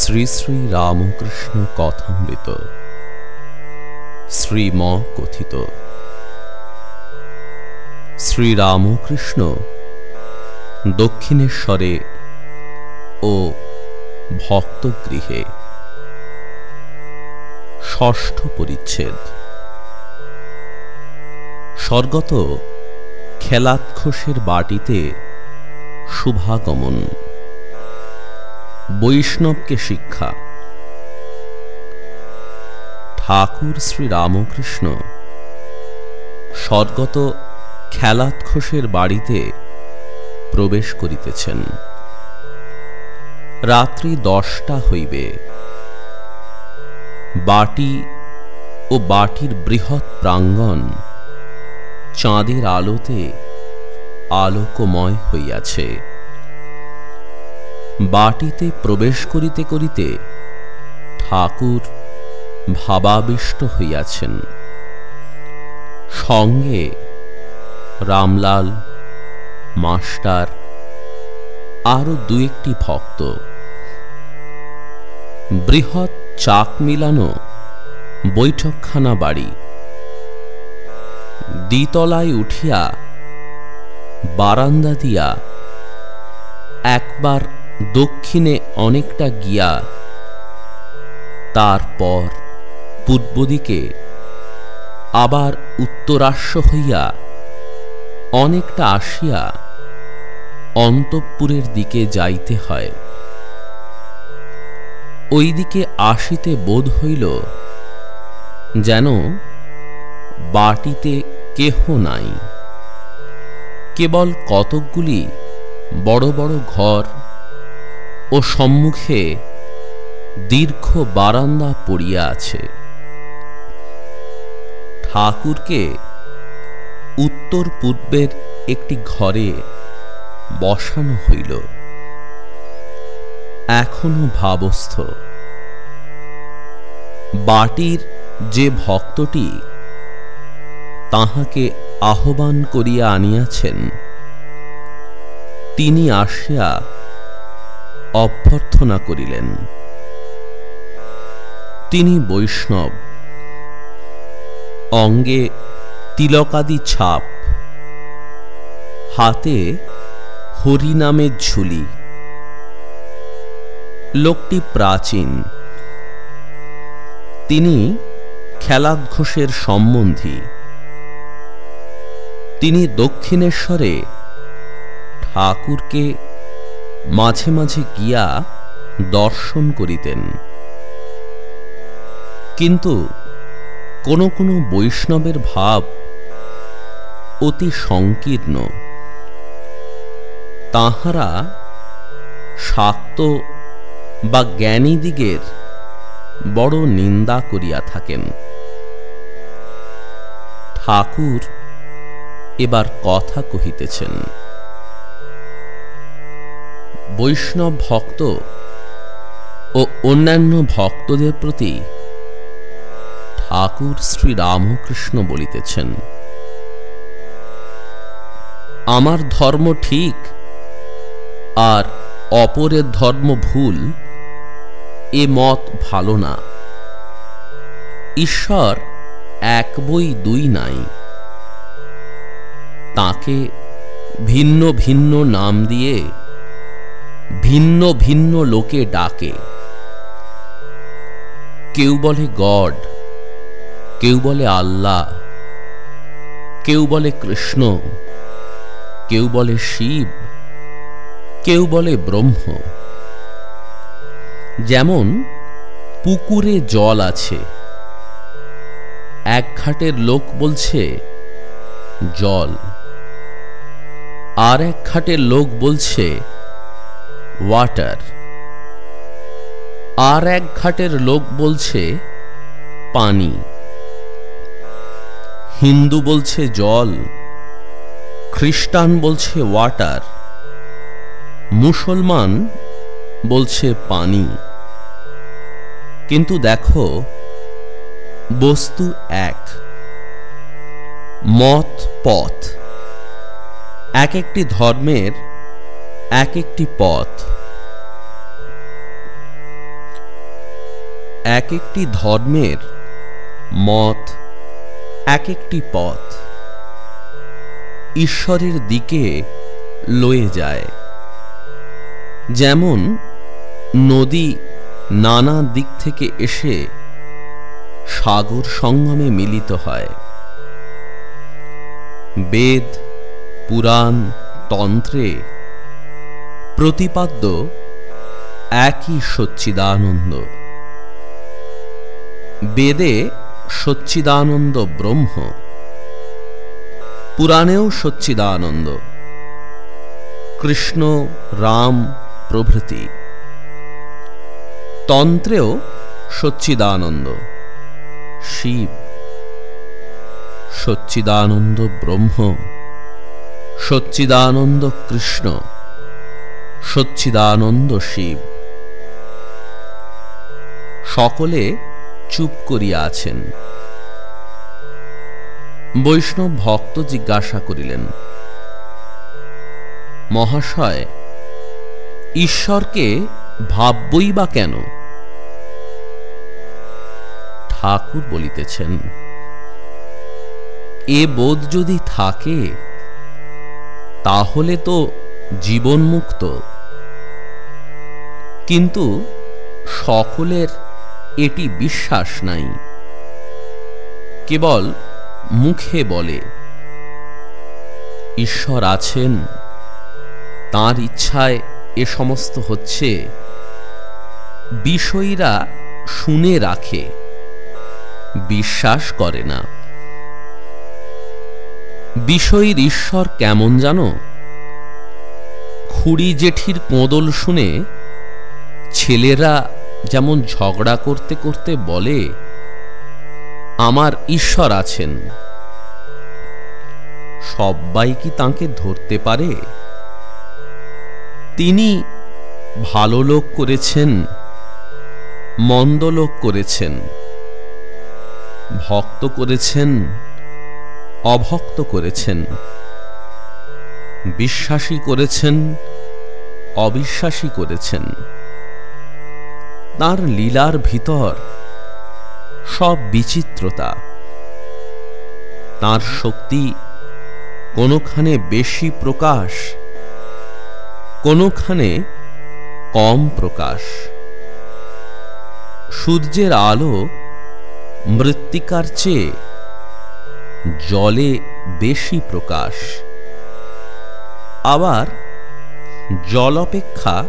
শ্রী শ্রী রামকৃষ্ণ কথামৃত। শ্রীম কথিত শ্রীরামকৃষ্ণ দক্ষিণেশ্বরে ও ভক্তগৃহে ষষ্ঠ পরিচ্ছেদ। স্বর্গত খেলাৎখোষের বাটিতে শুভাগমন। বৈষ্ণবকে শিক্ষা। ঠাকুর শ্রী রামকৃষ্ণ স্বর্গত খেলাৎখোষের বাড়িতে প্রবেশ করিতেছেন। রাত্রি দশটা হইবে। বাটি ও বাটির বৃহৎ প্রাঙ্গণ চাঁদের আলোতে আলোকময় হইয়াছে। বাটিতে প্রবেশ করিতে করিতে ঠাকুর ভাবাবিষ্ট হইয়াছেন। সঙ্গে রামলাল, মাস্টার, আরও দু একটি ভক্ত। বৃহৎ চাক মিলানো বৈঠকখানা বাড়ি। দ্বিতলায় উঠিয়া বারান্দা দিয়া একবার দক্ষিণে অনেকটা গিয়া তারপর পূর্ব দিকে আবার উত্তরাশ্ব হইয়া অনেকটা আসিয়া অন্তঃপুরের দিকে যাইতে হয়। ওই দিকে আসিতে বোধ হইল যেন বাটিতে কেহ নাই। কেবল কতকগুলি বড় বড় ঘর ও সম্মুখে দীর্ঘ বারান্দা পড়িয়া আছে। ঠাকুরকে উত্তর পূর্বের একটি ঘরে বসানো হইল। এখনও ভাবস্থ। বাটির যে ভক্তটি তাহাকে আহ্বান করিয়া আনিয়াছেন, তিনি আসিয়া অভ্যর্থনা করিলেন। তিনি বৈষ্ণব। অঙ্গে তিলকাদি ছাপ। হাতে হরিনামের ঝুলি। লোকটি প্রাচীন। তিনি খেলাঘোষের সম্বন্ধী। তিনি দক্ষিণেশ্বরে ঠাকুরকে মাঝে মাঝে গিয়া দর্শন করিতেন। কিন্তু কোনো কোনো বৈষ্ণবের ভাব অতি সংকীর্ণ। তাহারা শাক্ত বা জ্ঞানীদিগের বড় নিন্দা করিয়া থাকেন। ঠাকুর এবার কথা কহিতেছেন। বৈষ্ণব ভক্ত ও অন্যান্য ভক্তদের প্রতি ঠাকুর শ্রী রামকৃষ্ণ বলিতেছেন, আমার ধর্ম ঠিক আর অপরের ধর্ম ভুল, এ মত ভালো না। ঈশ্বর এক বই দুই নাই। তাকে ভিন্ন ভিন্ন নাম দিয়ে ভিন্ন ভিন্ন লোকে ডাকে। কেউ বলে গড, কেউ বলে আল্লাহ, কেউ বলে কৃষ্ণ, কেউ বলে শিব, কেউ বলে ব্রহ্ম। যেমন পুকুরে জল আছে, এক ঘাটের লোক বলছে, জল। আর এক ঘাটের লোক বলছে ওয়াটার আর এক ঘাটের লোক বলছে, পানি। হিন্দু বলছে, জল। খ্রিস্টান বলছে ওয়াটার মুসলমান বলছে, পানি। কিন্তু দেখো, বস্তু এক, মত পথ। এক একটি ধর্মের এক একটি পথ। এক একটি ধর্মের মত, এক একটি পথ। ঈশ্বরের দিকে লয়ে যায়। যেমন নদী নানা দিক থেকে এসে সাগর সঙ্গমে মিলিত হয়। বেদ, পুরাণ, তন্ত্রে প্রতিপাদ্য একই সচ্চিদানন্দ। বেদে সচ্চিদানন্দ ব্রহ্ম, পুরাণেও সচ্চিদানন্দ। কৃষ্ণ রাম প্রভৃতি, তন্ত্রেও সচ্চিদানন্দ। শিব, সচ্চিদানন্দ ব্রহ্ম, সচ্চিদানন্দ কৃষ্ণ। সচ্চিদানন্দ শিব। সকলে চুপ করিয়া আছেন। বৈষ্ণব ভক্ত জিজ্ঞাসা করিলেন, মহাশয়, ঈশ্বরকে ভাববই বা কেন? ঠাকুর বলিতেছেন, এ বোধ যদি থাকে, তাহলে তো জীবনমুক্ত। কিন্তু সকলের এটি বিশ্বাস নাই। কেবল মুখে বলে, ঈশ্বর আছেন, তার ইচ্ছায় এ সমস্ত হচ্ছে। বিষয়ীরা শুনে রাখে, বিশ্বাস করে না। বিষয়ীর ঈশ্বর কেমন জানো? খুড়ি জেঠির কোঁদল শুনে ছেলেরা যেমন ঝগড়া করতে করতে বলে, আমার ঈশ্বর আছেন। সবাই কি তাকে ধরতে পারে? তিনি ভালো লোক করেছেন, মন্দ লোক করেছেন, ভক্ত করেছেন, অভক্ত করেছেন, বিশ্বাসী করেছেন, অবিশ্বাসী করেছেন। তার লীলার ভিতর সব বিচিত্রতা। তার শক্তি কোনোখানে বেশি প্রকাশ, কোনোখানে কম প্রকাশ। সূর্যের আলো মৃত্তিকার চেয়ে জলে বেশি প্রকাশ। আবার জল অপেক্ষা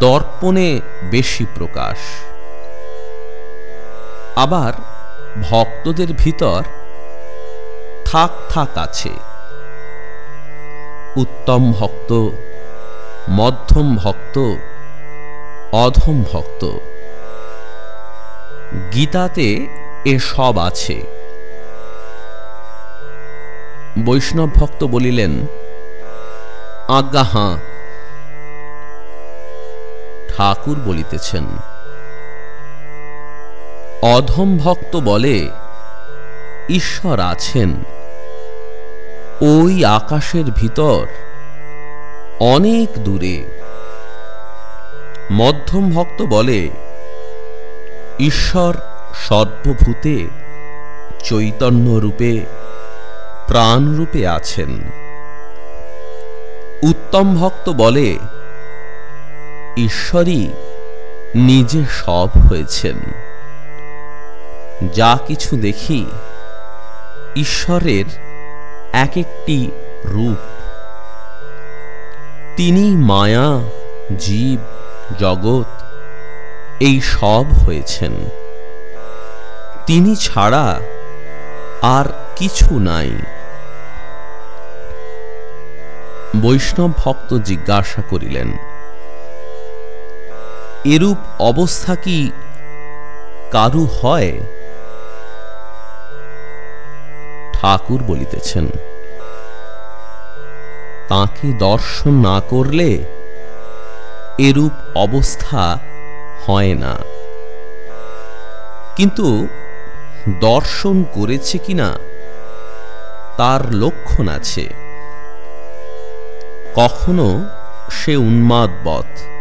দর্পণে বেশি প্রকাশ। আবার ভক্তদের ভিতর থাক থাক আছে। উত্তম ভক্ত, মধ্যম ভক্ত, অধম ভক্ত। গীতাতে এ সব আছে। বৈষ্ণব ভক্ত বলিলেন, আজ্ঞা হাঁ ঠাকুর বলিতেছেন। অধম ভক্ত বলে, ঈশ্বর আছেন। ওই আকাশের ভিতর অনেক দূরে। মধ্যম ভক্ত বলে, ঈশ্বর সর্বভূতে চৈতন্য রূপে প্রাণ রূপে আছেন। উত্তম ভক্ত বলে ঈশ্বরই নিজে সব হয়েছেন। যা কিছু দেখি ঈশ্বরের এক একটি রূপ। তিনি মায়া, জীব, জগৎ, এই সব হয়েছেন। তিনি ছাড়া আর কিছু নাই। বৈষ্ণব ভক্ত জিজ্ঞাসা করিলেন এরূপ অবস্থা কি কারু হয়? ঠাকুর বলিতেছেন, তাকে দর্শন না করলে এরূপ অবস্থা হয় না। কিন্তু দর্শন করেছে কিনা তার লক্ষণ আছে। কখনো সে উন্মাদবৎ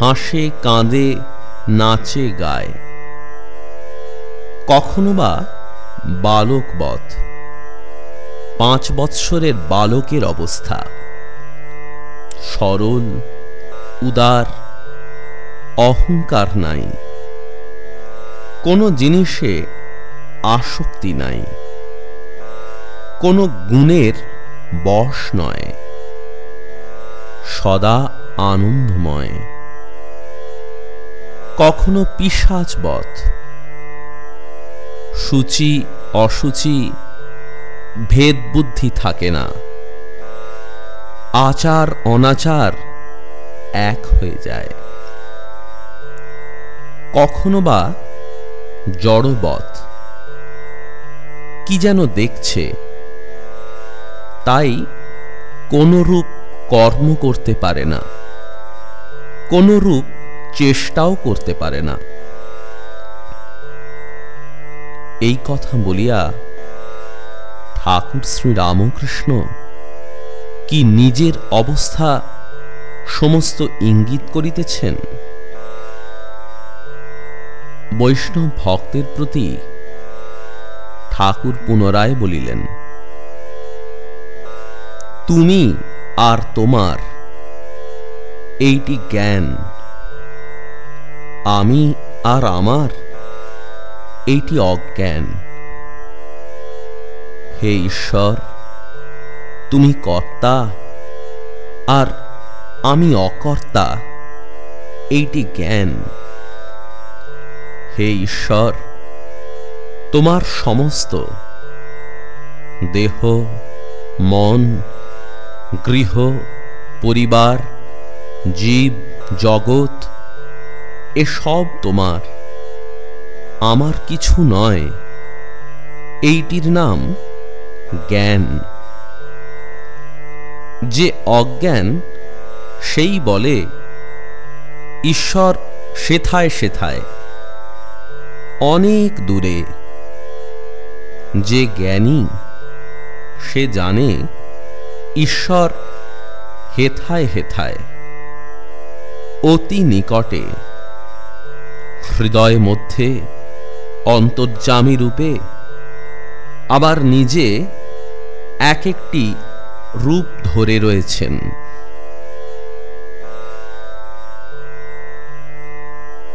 হাসে, কাঁদে, নাচে, গায়। কখনো বা বালকবধ পাঁচ বৎসরের বালকের অবস্থা। সরল, উদার, অহংকার নাই। কোনো জিনিসে আসক্তি নাই। কোনো গুণের বশ নয়। সদা আনন্দময়। কখনো পিসাচবধ সূচি, অসুচি, ভেদ বুদ্ধি থাকে না। আচার, অনাচার এক হয়ে যায়। কখনো বা জড়বধ কি যেন দেখছে। তাই কোনরূপ কর্ম করতে পারে না। কোনরূপ চেষ্টাও করতে পারে না। এই কথা বলিয়া ঠাকুর শ্রী রামকৃষ্ণ কি নিজের অবস্থা সমস্ত ইঙ্গিত করিতেছেন? বৈষ্ণব ভক্তের প্রতি ঠাকুর পুনরায় বলিলেন, তুমি আর তোমার এইটি জ্ঞান আমি আর আমার এইটি অজ্ঞান। হে ঈশ্বর, তুমি কর্তা, আর আমি অকর্তা, এইটি জ্ঞান। হে ঈশ্বর, তোমার সমস্ত দেহ, মন, গৃহ, পরিবার, জীব, জগৎ এসব তোমার। আমার কিছু নয়। এইটির নাম জ্ঞান। যে অজ্ঞান, সেই বলে, ঈশ্বর সেথায় সেথায়, অনেক দূরে। যে জ্ঞানী, সে জানে, ঈশ্বর হেথায় হেথায়, অতি নিকটে। হৃদয় মধ্যে অন্তর্জামী রূপে আবার নিজে এক একটি রূপ ধরে রয়েছেন।